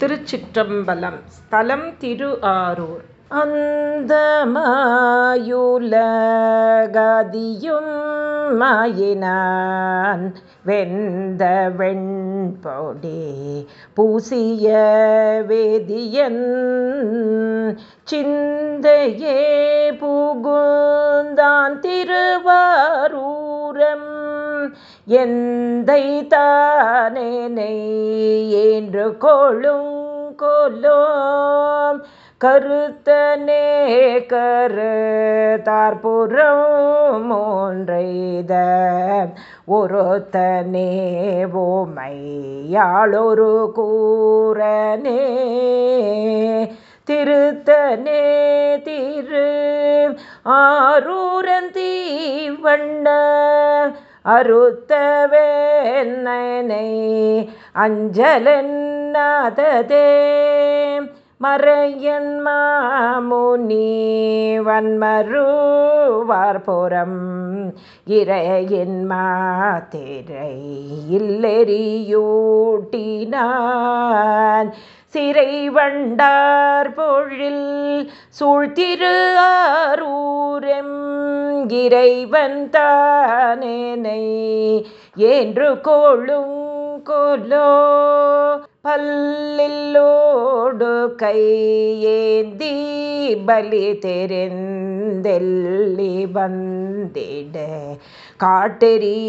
திருச்சிற்றம்பலம் ஸ்தலம் திரு ஆரூர். அந்த மாயுலகதியும் மாயினான் வெந்த வெண்பொடி பூசிய வேதியன் சிந்தையே புகுந்தான் எந்தை தானேனை என்று கொழும் கொல்லோம். கருத்தனே கருத்தார்புறம் ஒன்றைத ஒருத்தனே ஓமையாளொரு கூறனே திருத்தனே திரு ஆரூரந்தி வண்ண அஞ்சலென்னாததே. மறையன் மாமுனி வன்மருவார்புறம் இறையின் மாத்திரை இல்லெறியூட்டினான். சிறை வண்டார் பொழில் சூழ்த்திரு ஆரூரெம் இறைவன் தானேனை என்று கோளும் கொலோ பல்லில்லோடு கையேந்தி பலி தெரிந்த வந்தெல்லி வந்திட காட்டெறியாடுவான்.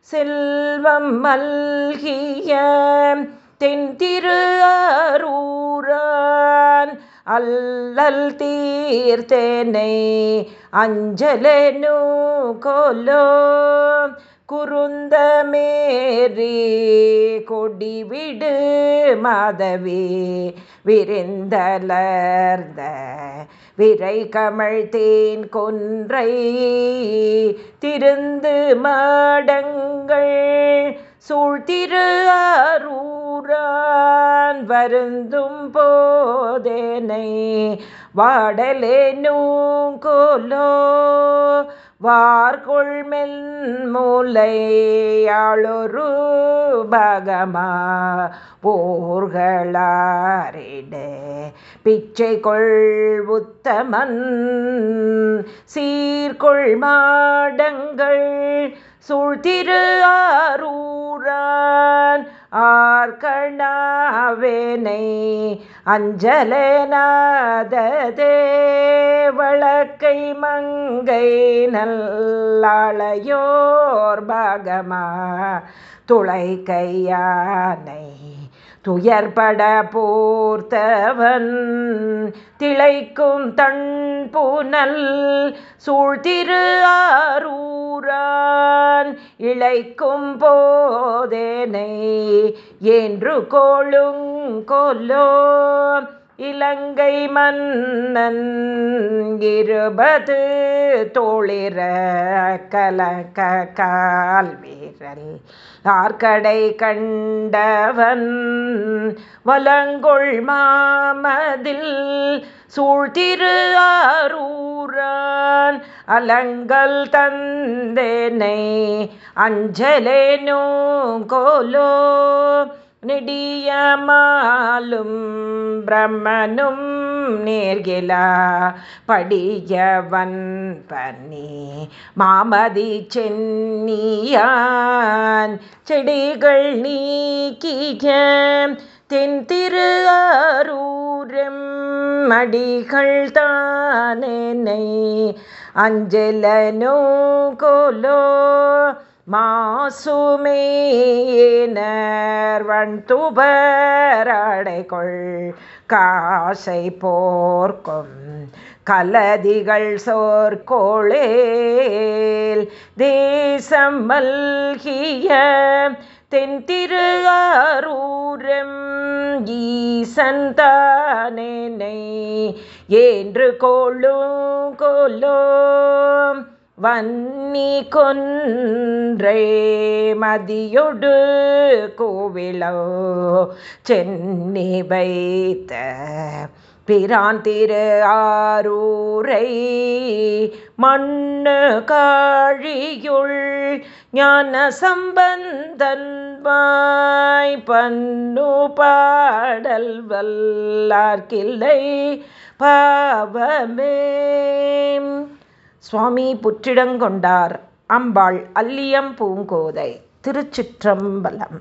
செல்வம் மல்கிய தென்திரு அரூரான் அல்லல் தீர்த்தேனை அஞ்சலனு கொலோ குருந்த மேரி கொடிவிடு மாதவி விரிந்தலர்ந்த விரை கமழ்த்தேன் கொன்றை திருந்து மாடங்கள் சூழ்த்திரு அரூரான் வருந்தும் போதேனை வாடலே நூங்கோலோ வார்கொள்மெல் மூலையாளொரு பகமா போர்களாரிட. பிச்சை கொள் உத்தமன் சீர்கொள் மாடங்கள் சூழ்த்திரு ஆரூரான் ஆர்கணாவேனை அஞ்சலேனாததே. வழக்கை மங்கை நல்லாளையோர் பாகமா. துளை கையானை துயர்பட போர்த்தவன் திளைக்கும் தன் புனல் சூழ்திரு ஆரூரான் இழைக்கும் போதேனை என்று கோளும் கொல்லோ இலங்கை மன்னன் இருபது தோளிர கலக கால் வீரல் ஆர்கடை கண்டவன் வலங்கொள் மாமதில் சூழ்த்திரு ஆரூரான். அலங்கல் தந்தேனை அஞ்சலேனோ கோலோ நெடியமாலும் பிரம்மனும் நேர்கிலா படியவன் பன்னி மாமதி சென்னியான் செடிகள் நீக்கிய தென் திரு அரூரம் மடிகள் தானே அஞ்சலனோ கோலோ மாசுமேனர்வன் துபரடைகொள் காசை போர்க்கும் கலதிகள் சோர்கோளேல் தேசம் மல்கிய தென் திரு அரூரம் ஈசந்தானேனை என்று கொள்ளும் கொல்லோ வன்னி கொன்றே மதியொடு கோவிலோ சென்னி வைத்த பிரான் திரு ஆரூரை மண்ணு காழியுள் ஞான சம்பந்தன்வாய் வாய் பன்னு பாடல் வல்லார்கில்லை பாவமே. சுவாமி புற்றிடங்கொண்டார். அம்பாள் அல்லியம் பூங்கோதை. திருச்சிற்றம்பலம்.